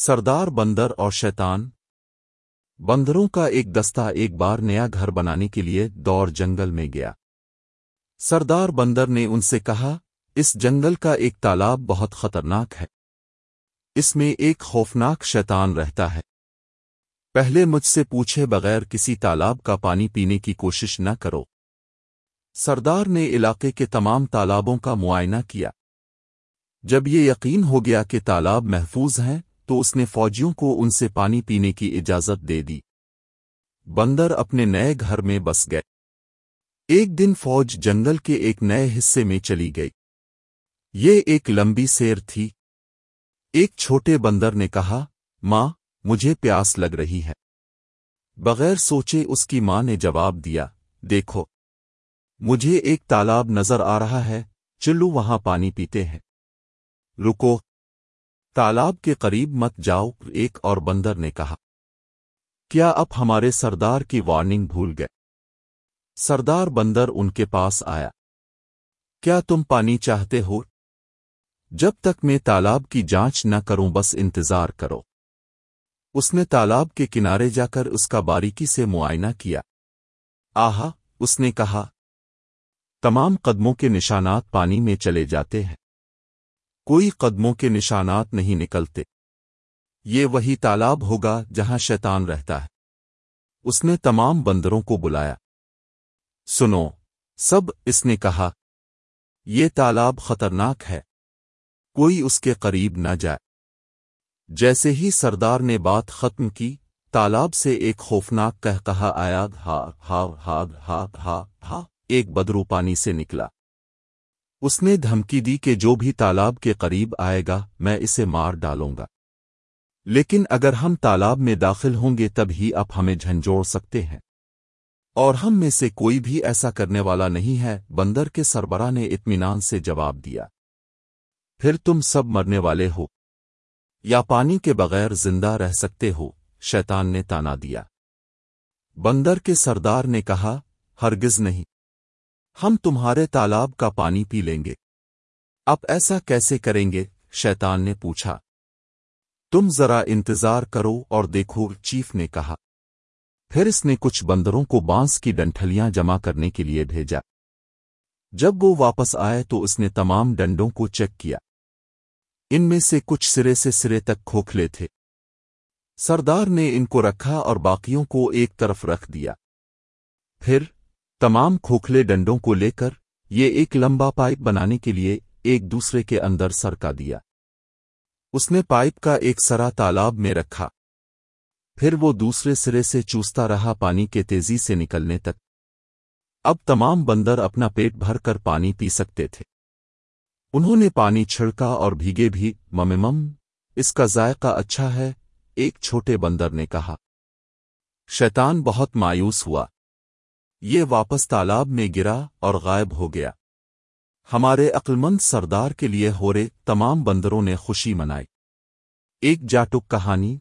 سردار بندر اور شیطان۔ بندروں کا ایک دستہ ایک بار نیا گھر بنانے کے لیے دور جنگل میں گیا۔ سردار بندر نے ان سے کہا، اس جنگل کا ایک تالاب بہت خطرناک ہے۔ اس میں ایک خوفناک شیطان رہتا ہے۔ پہلے مجھ سے پوچھے بغیر کسی تالاب کا پانی پینے کی کوشش نہ کرو۔ سردار نے علاقے کے تمام تالابوں کا معائنہ کیا۔ جب یہ یقین ہو گیا کہ تالاب محفوظ ہیں تو اس نے فوجیوں کو ان سے پانی پینے کی اجازت دے دی۔ بندر اپنے نئے گھر میں بس گئے۔ ایک دن فوج جنگل کے ایک نئے حصے میں چلی گئی۔ یہ ایک لمبی سیر تھی۔ ایک چھوٹے بندر نے کہا، ماں، مجھے پیاس لگ رہی ہے۔ بغیر سوچے اس کی ماں نے جواب دیا، دیکھو، مجھے ایک تالاب نظر آ رہا ہے، چلو وہاں پانی پیتے ہیں۔ رکو تالاب کے قریب مت جاؤ، ایک اور بندر نے کہا۔ کیا اب ہمارے سردار کی وارننگ بھول گئے؟ سردار بندر ان کے پاس آیا۔ کیا تم پانی چاہتے ہو؟ جب تک میں تالاب کی جانچ نہ کروں، بس انتظار کرو۔ اس نے تالاب کے کنارے جا کر اس کا باریکی سے معائنہ کیا۔ آہا، اس نے کہا، تمام قدموں کے نشانات پانی میں چلے جاتے ہیں۔ کوئی قدموں کے نشانات نہیں نکلتے۔ یہ وہی تالاب ہوگا جہاں شیطان رہتا ہے۔ اس نے تمام بندروں کو بلایا۔ سنو، سب اس نے کہا، یہ تالاب خطرناک ہے۔ کوئی اس کے قریب نہ جائے۔ جیسے ہی سردار نے بات ختم کی، تالاب سے ایک خوفناک کہہ کہا آیا، ہا ہا ہا ہا ہا ہا، ایک بدرو پانی سے نکلا۔ اس نے دھمکی دی کہ جو بھی تالاب کے قریب آئے گا، میں اسے مار ڈالوں گا۔ لیکن اگر ہم تالاب میں داخل ہوں گے، تب ہی اب ہمیں جھنجھوڑ سکتے ہیں۔ اور ہم میں سے کوئی بھی ایسا کرنے والا نہیں ہے، بندر کے سربراہ نے اطمینان سے جواب دیا۔ پھر تم سب مرنے والے ہو۔ یا پانی کے بغیر زندہ رہ سکتے ہو، شیطان نے تانا دیا۔ بندر کے سردار نے کہا، ہرگز نہیں۔ ہم تمہارے تالاب کا پانی پی لیں گے۔ اب ایسا کیسے کریں گے؟ شیطان نے پوچھا۔ تم ذرا انتظار کرو اور دیکھو، چیف نے کہا۔ پھر اس نے کچھ بندروں کو بانس کی ڈنٹھلیاں جمع کرنے کے لیے بھیجا۔ جب وہ واپس آئے تو اس نے تمام ڈنڈوں کو چیک کیا۔ ان میں سے کچھ سرے سے سرے تک کھوکھلے تھے۔ سردار نے ان کو رکھا اور باقیوں کو ایک طرف رکھ دیا۔ پھر تمام کھوکھلے ڈنڈوں کو لے کر یہ ایک لمبا پائپ بنانے کے لیے ایک دوسرے کے اندر سرکا دیا۔ اس نے پائپ کا ایک سرا تالاب میں رکھا۔ پھر وہ دوسرے سرے سے چوستا رہا پانی کے تیزی سے نکلنے تک۔ اب تمام بندر اپنا پیٹ بھر کر پانی پی سکتے تھے۔ انہوں نے پانی چھڑکا اور بھیگے بھی ممم اس کا ذائقہ اچھا ہے، ایک چھوٹے بندر نے کہا۔ شیطان بہت مایوس ہوا۔ یہ واپس تالاب میں گرا اور غائب ہو گیا۔ ہمارے عقلمند سردار کے لیے ہو رہے تمام بندروں نے خوشی منائی۔ ایک جاٹک کہانی